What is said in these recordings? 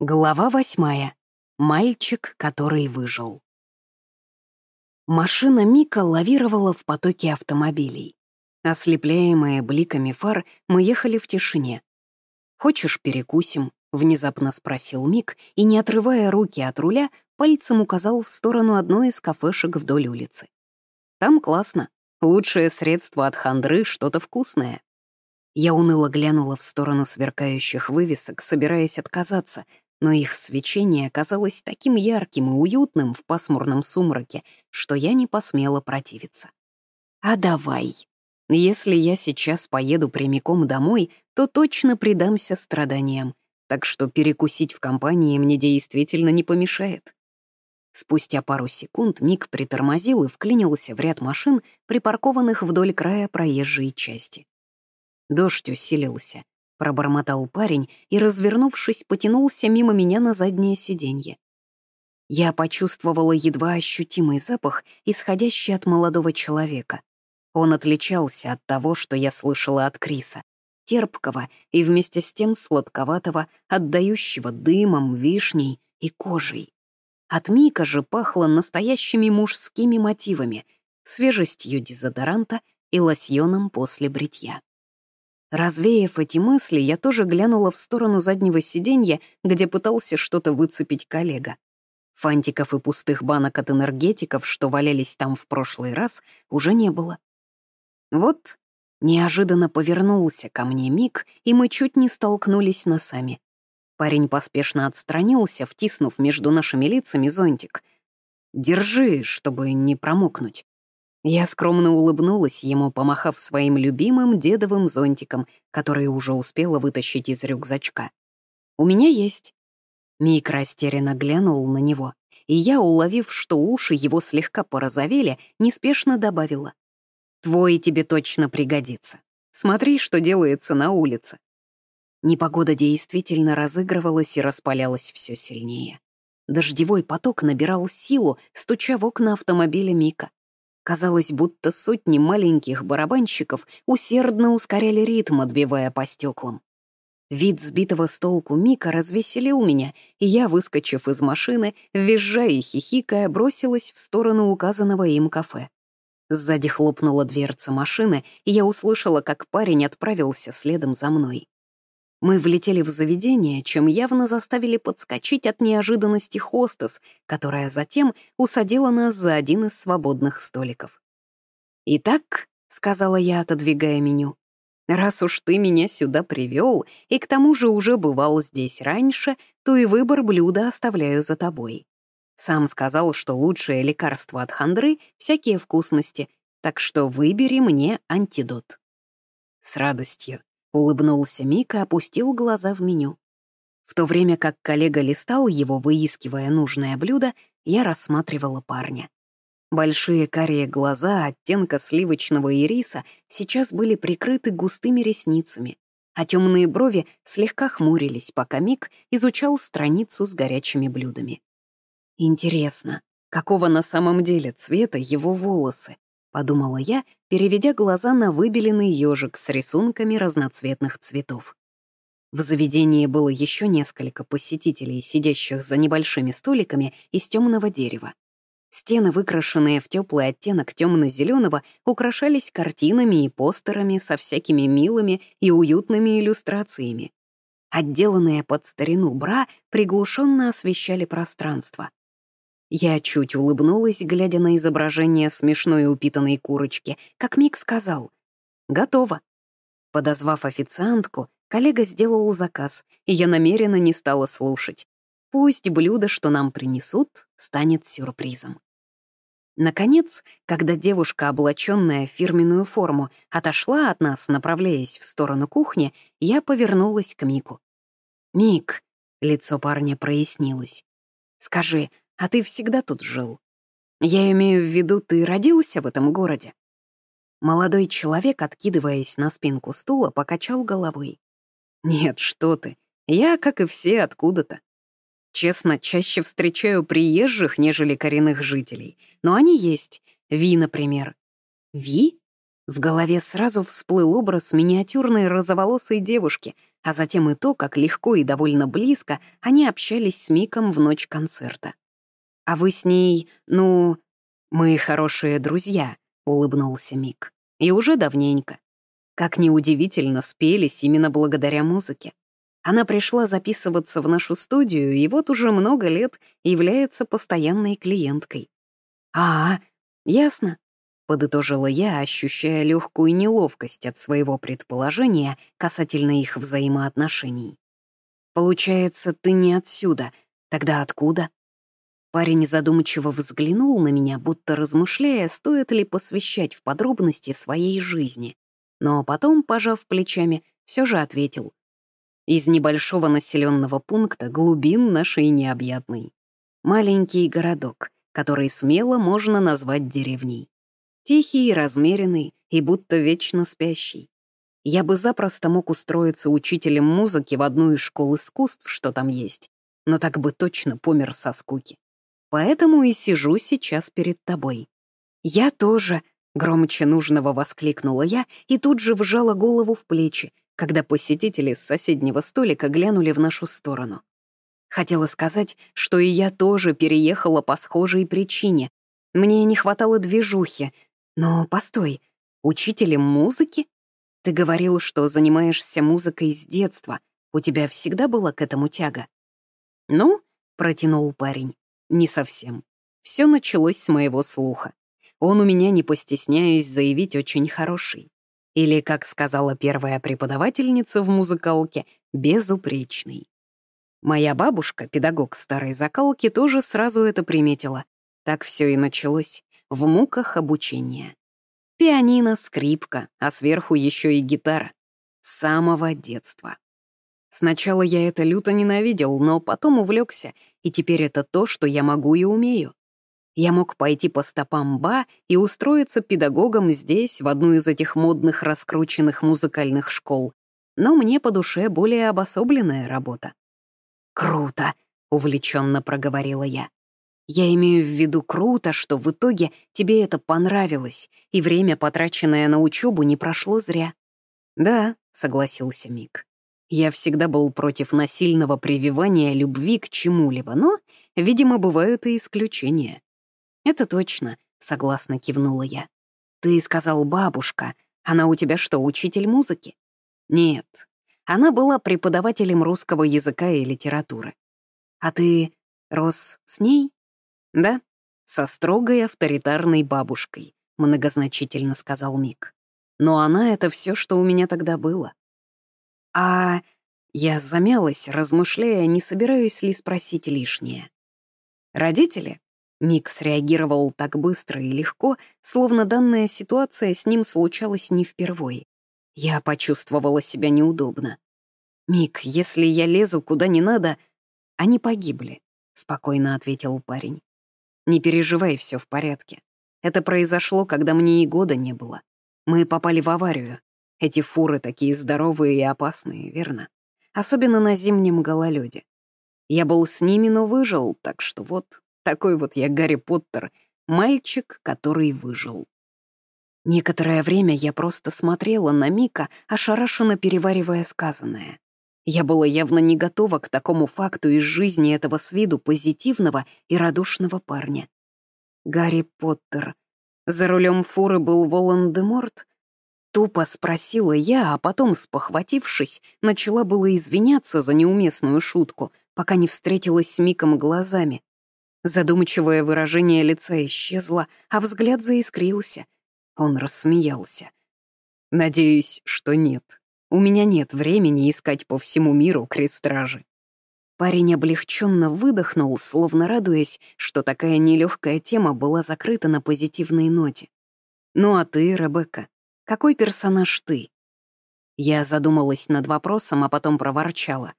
Глава восьмая. Мальчик, который выжил. Машина Мика лавировала в потоке автомобилей. Ослепляемые бликами фар, мы ехали в тишине. «Хочешь, перекусим?» — внезапно спросил Мик и, не отрывая руки от руля, пальцем указал в сторону одной из кафешек вдоль улицы. «Там классно. Лучшее средство от хандры — что-то вкусное». Я уныло глянула в сторону сверкающих вывесок, собираясь отказаться, но их свечение оказалось таким ярким и уютным в пасмурном сумраке, что я не посмела противиться. «А давай. Если я сейчас поеду прямиком домой, то точно предамся страданиям, так что перекусить в компании мне действительно не помешает». Спустя пару секунд Мик притормозил и вклинился в ряд машин, припаркованных вдоль края проезжей части. Дождь усилился, пробормотал парень и, развернувшись, потянулся мимо меня на заднее сиденье. Я почувствовала едва ощутимый запах, исходящий от молодого человека. Он отличался от того, что я слышала от Криса, терпкого и вместе с тем сладковатого, отдающего дымом, вишней и кожей. От Мика же пахло настоящими мужскими мотивами, свежестью дезодоранта и лосьоном после бритья. Развеяв эти мысли, я тоже глянула в сторону заднего сиденья, где пытался что-то выцепить коллега. Фантиков и пустых банок от энергетиков, что валялись там в прошлый раз, уже не было. Вот неожиданно повернулся ко мне Мик, и мы чуть не столкнулись носами. Парень поспешно отстранился, втиснув между нашими лицами зонтик. «Держи, чтобы не промокнуть». Я скромно улыбнулась ему, помахав своим любимым дедовым зонтиком, который уже успела вытащить из рюкзачка. «У меня есть». Мик растерянно глянул на него, и я, уловив, что уши его слегка порозовели, неспешно добавила. «Твой тебе точно пригодится. Смотри, что делается на улице». Непогода действительно разыгрывалась и распалялась все сильнее. Дождевой поток набирал силу, стуча в окна автомобиля Мика. Казалось, будто сотни маленьких барабанщиков усердно ускоряли ритм, отбивая по стеклам. Вид сбитого с толку Мика развеселил меня, и я, выскочив из машины, визжа и хихикая, бросилась в сторону указанного им кафе. Сзади хлопнула дверца машины, и я услышала, как парень отправился следом за мной. Мы влетели в заведение, чем явно заставили подскочить от неожиданности хостес, которая затем усадила нас за один из свободных столиков. «Итак», — сказала я, отодвигая меню, «раз уж ты меня сюда привел и к тому же уже бывал здесь раньше, то и выбор блюда оставляю за тобой. Сам сказал, что лучшее лекарство от хандры — всякие вкусности, так что выбери мне антидот». С радостью. Улыбнулся Мика, опустил глаза в меню. В то время как коллега листал его, выискивая нужное блюдо, я рассматривала парня. Большие карие глаза оттенка сливочного ириса сейчас были прикрыты густыми ресницами, а темные брови слегка хмурились, пока Мик изучал страницу с горячими блюдами. Интересно, какого на самом деле цвета его волосы? — подумала я, переведя глаза на выбеленный ежик с рисунками разноцветных цветов. В заведении было еще несколько посетителей, сидящих за небольшими столиками из темного дерева. Стены, выкрашенные в теплый оттенок темно-зеленого, украшались картинами и постерами со всякими милыми и уютными иллюстрациями. Отделанные под старину бра приглушенно освещали пространство. Я чуть улыбнулась, глядя на изображение смешной упитанной курочки, как Мик сказал. «Готово». Подозвав официантку, коллега сделал заказ, и я намеренно не стала слушать. Пусть блюдо, что нам принесут, станет сюрпризом. Наконец, когда девушка, облаченная в фирменную форму, отошла от нас, направляясь в сторону кухни, я повернулась к Мику. «Мик», — лицо парня прояснилось, — «скажи, а ты всегда тут жил. Я имею в виду, ты родился в этом городе?» Молодой человек, откидываясь на спинку стула, покачал головой. «Нет, что ты, я, как и все, откуда-то. Честно, чаще встречаю приезжих, нежели коренных жителей, но они есть. Ви, например». «Ви?» В голове сразу всплыл образ миниатюрной розоволосой девушки, а затем и то, как легко и довольно близко они общались с Миком в ночь концерта. «А вы с ней, ну...» «Мы хорошие друзья», — улыбнулся Мик. «И уже давненько. Как неудивительно спелись именно благодаря музыке. Она пришла записываться в нашу студию и вот уже много лет является постоянной клиенткой. «А, ясно», — подытожила я, ощущая легкую неловкость от своего предположения касательно их взаимоотношений. «Получается, ты не отсюда. Тогда откуда?» Парень задумчиво взглянул на меня, будто размышляя, стоит ли посвящать в подробности своей жизни. Но потом, пожав плечами, все же ответил из небольшого населенного пункта глубин нашей необъятной. Маленький городок, который смело можно назвать деревней. Тихий, размеренный и будто вечно спящий. Я бы запросто мог устроиться учителем музыки в одну из школ искусств, что там есть, но так бы точно помер со скуки. Поэтому и сижу сейчас перед тобой. Я тоже, громче нужного воскликнула я и тут же вжала голову в плечи, когда посетители с соседнего столика глянули в нашу сторону. Хотела сказать, что и я тоже переехала по схожей причине. Мне не хватало движухи. Но постой, учителем музыки? Ты говорил, что занимаешься музыкой с детства. У тебя всегда была к этому тяга? Ну, протянул парень, не совсем. Все началось с моего слуха. Он у меня, не постесняюсь заявить, очень хороший. Или, как сказала первая преподавательница в музыкалке, безупречный. Моя бабушка, педагог старой закалки, тоже сразу это приметила. Так все и началось, в муках обучения. Пианино, скрипка, а сверху еще и гитара. С самого детства. Сначала я это люто ненавидел, но потом увлекся, и теперь это то, что я могу и умею. Я мог пойти по стопам Ба и устроиться педагогом здесь, в одну из этих модных раскрученных музыкальных школ. Но мне по душе более обособленная работа. «Круто!» — увлеченно проговорила я. «Я имею в виду круто, что в итоге тебе это понравилось, и время, потраченное на учебу, не прошло зря». «Да», — согласился Мик. «Я всегда был против насильного прививания любви к чему-либо, но, видимо, бывают и исключения. «Это точно», — согласно кивнула я. «Ты сказал бабушка. Она у тебя что, учитель музыки?» «Нет. Она была преподавателем русского языка и литературы. А ты рос с ней?» «Да, со строгой авторитарной бабушкой», — многозначительно сказал Мик. «Но она — это все, что у меня тогда было». «А...» Я замялась, размышляя, не собираюсь ли спросить лишнее. Родители Мик среагировал так быстро и легко, словно данная ситуация с ним случалась не впервой. Я почувствовала себя неудобно. «Мик, если я лезу куда не надо, они погибли», — спокойно ответил парень. «Не переживай, все в порядке. Это произошло, когда мне и года не было. Мы попали в аварию. Эти фуры такие здоровые и опасные, верно? Особенно на зимнем гололеде. Я был с ними, но выжил, так что вот, такой вот я Гарри Поттер, мальчик, который выжил. Некоторое время я просто смотрела на Мика, ошарашенно переваривая сказанное. Я была явно не готова к такому факту из жизни этого с виду позитивного и радушного парня. Гарри Поттер. За рулем фуры был Волан-де-Морт? Тупо спросила я, а потом, спохватившись, начала было извиняться за неуместную шутку, пока не встретилась с Миком глазами. Задумчивое выражение лица исчезло, а взгляд заискрился. Он рассмеялся. «Надеюсь, что нет. У меня нет времени искать по всему миру крестражи». Парень облегченно выдохнул, словно радуясь, что такая нелегкая тема была закрыта на позитивной ноте. «Ну а ты, Ребекка, какой персонаж ты?» Я задумалась над вопросом, а потом проворчала.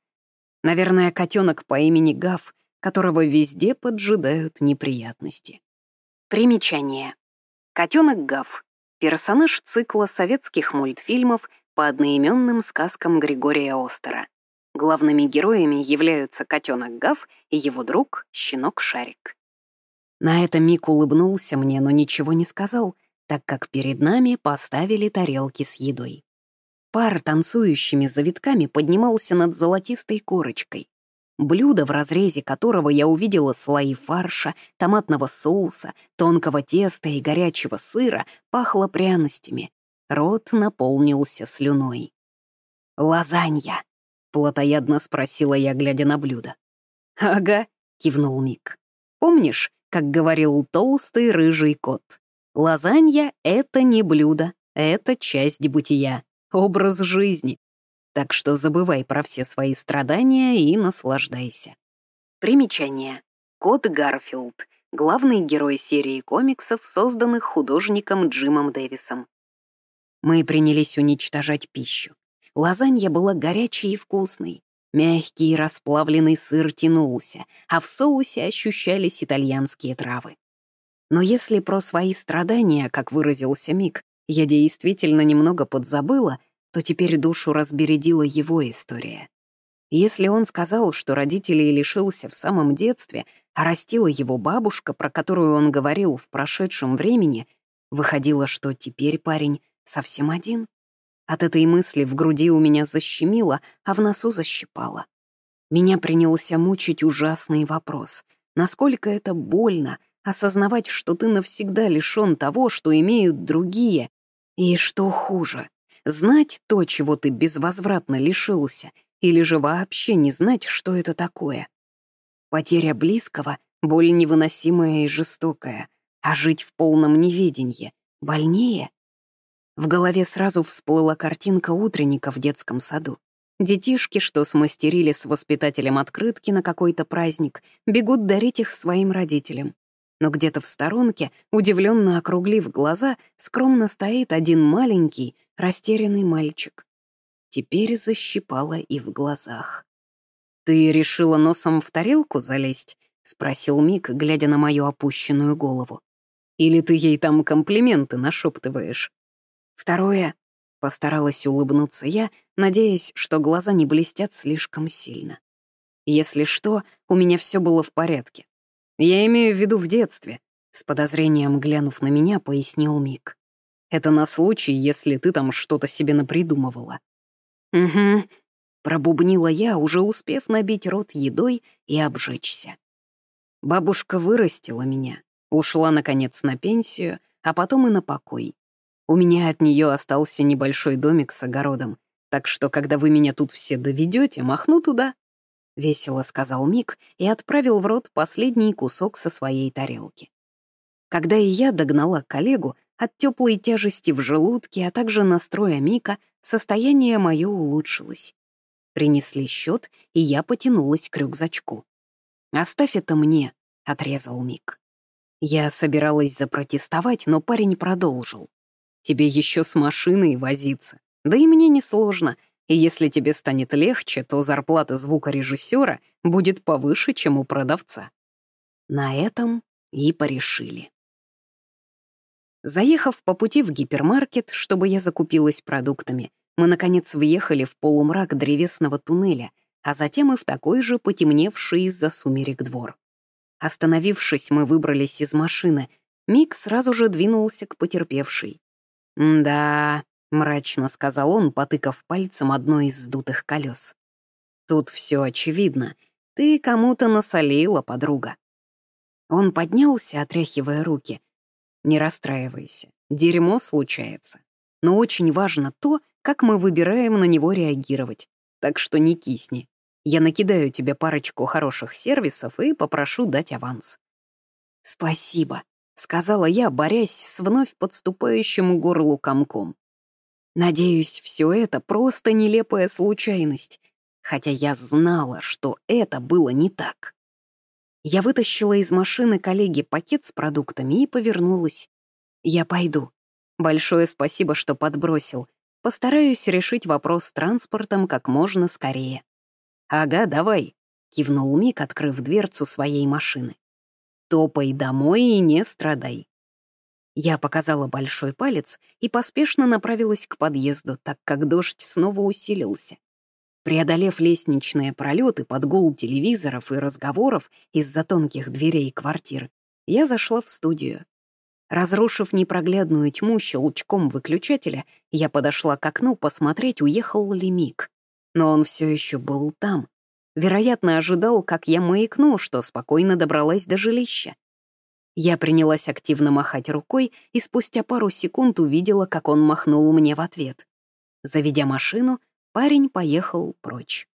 Наверное, котенок по имени Гав которого везде поджидают неприятности. Примечание. Котенок Гав. Персонаж цикла советских мультфильмов по одноименным сказкам Григория Остера. Главными героями являются котенок Гав и его друг щенок Шарик. На это Мик улыбнулся мне, но ничего не сказал. Так как перед нами поставили тарелки с едой. Пар танцующими завитками поднимался над золотистой корочкой. Блюдо, в разрезе которого я увидела слои фарша, томатного соуса, тонкого теста и горячего сыра, пахло пряностями. Рот наполнился слюной. «Лазанья!» — плотоядно спросила я, глядя на блюдо. «Ага», — кивнул Мик. «Помнишь, как говорил толстый рыжий кот? Лазанья — это не блюдо, это часть бытия, образ жизни. Так что забывай про все свои страдания и наслаждайся». Примечание. Кот Гарфилд — главный герой серии комиксов, созданных художником Джимом Дэвисом. Мы принялись уничтожать пищу. Лазанья была горячей и вкусной. Мягкий расплавленный сыр тянулся, а в соусе ощущались итальянские травы. Но если про свои страдания, как выразился Мик, я действительно немного подзабыла, то теперь душу разбередила его история. Если он сказал, что родителей лишился в самом детстве, а растила его бабушка, про которую он говорил в прошедшем времени, выходило, что теперь парень совсем один. От этой мысли в груди у меня защемило, а в носу защипало. Меня принялся мучить ужасный вопрос. Насколько это больно осознавать, что ты навсегда лишён того, что имеют другие, и что хуже, знать то, чего ты безвозвратно лишился, или же вообще не знать, что это такое. Потеря близкого — боль невыносимая и жестокая, а жить в полном неведении — больнее — в голове сразу всплыла картинка утренника в детском саду. Детишки, что смастерили с воспитателем открытки на какой-то праздник, бегут дарить их своим родителям. Но где-то в сторонке, удивленно округлив глаза, скромно стоит один маленький, растерянный мальчик. Теперь защипало и в глазах. «Ты решила носом в тарелку залезть?» — спросил Мик, глядя на мою опущенную голову. «Или ты ей там комплименты нашептываешь?» Второе — постаралась улыбнуться я, надеясь, что глаза не блестят слишком сильно. Если что, у меня все было в порядке. Я имею в виду в детстве, с подозрением глянув на меня, пояснил Мик. Это на случай, если ты там что-то себе напридумывала. Угу, пробубнила я, уже успев набить рот едой и обжечься. Бабушка вырастила меня, ушла, наконец, на пенсию, а потом и на покой. У меня от нее остался небольшой домик с огородом, так что, когда вы меня тут все доведете, махну туда». Весело сказал Мик и отправил в рот последний кусок со своей тарелки. Когда и я догнала коллегу, от теплой тяжести в желудке, а также настроя Мика, состояние мое улучшилось. Принесли счет, и я потянулась к рюкзачку. «Оставь это мне», — отрезал Мик. Я собиралась запротестовать, но парень продолжил. Тебе еще с машиной возиться. Да и мне несложно. И если тебе станет легче, то зарплата звукорежиссера будет повыше, чем у продавца. На этом и порешили. Заехав по пути в гипермаркет, чтобы я закупилась продуктами, мы, наконец, въехали в полумрак древесного туннеля, а затем и в такой же потемневший из-за сумерек двор. Остановившись, мы выбрались из машины. Мик сразу же двинулся к потерпевшей. «Да», — мрачно сказал он, потыкав пальцем одно из сдутых колес. «Тут все очевидно. Ты кому-то насолила, подруга». Он поднялся, отряхивая руки. «Не расстраивайся. Дерьмо случается. Но очень важно то, как мы выбираем на него реагировать. Так что не кисни. Я накидаю тебе парочку хороших сервисов и попрошу дать аванс». «Спасибо», — сказала я, борясь с вновь подступающим горлу комком. Надеюсь, все это просто нелепая случайность, хотя я знала, что это было не так. Я вытащила из машины коллеги пакет с продуктами и повернулась. «Я пойду. Большое спасибо, что подбросил. Постараюсь решить вопрос с транспортом как можно скорее». «Ага, давай», — кивнул Мик, открыв дверцу своей машины. Топай домой и не страдай. Я показала большой палец и поспешно направилась к подъезду, так как дождь снова усилился. Преодолев лестничные пролеты под гул телевизоров и разговоров из-за тонких дверей квартир, я зашла в студию. Разрушив непроглядную тьму щелчком выключателя, я подошла к окну посмотреть, уехал ли Мик. Но он все еще был там. Вероятно, ожидал, как я маякну, что спокойно добралась до жилища. Я принялась активно махать рукой и спустя пару секунд увидела, как он махнул мне в ответ. Заведя машину, парень поехал прочь.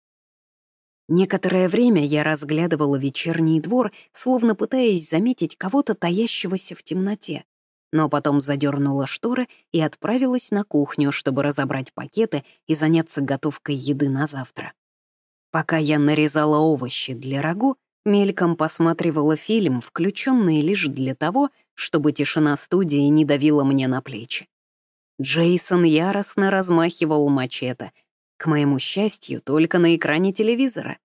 Некоторое время я разглядывала вечерний двор, словно пытаясь заметить кого-то таящегося в темноте, но потом задернула шторы и отправилась на кухню, чтобы разобрать пакеты и заняться готовкой еды на завтра. Пока я нарезала овощи для рагу, мельком посматривала фильм, включенный лишь для того, чтобы тишина студии не давила мне на плечи. Джейсон яростно размахивал мачете, к моему счастью, только на экране телевизора.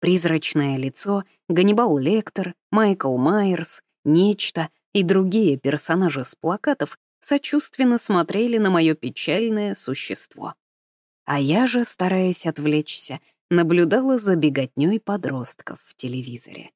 Призрачное лицо, Ганнибал Лектор, Майкл Майерс, Нечто и другие персонажи с плакатов сочувственно смотрели на мое печальное существо. А я же, стараясь отвлечься, наблюдала за беготней подростков в телевизоре.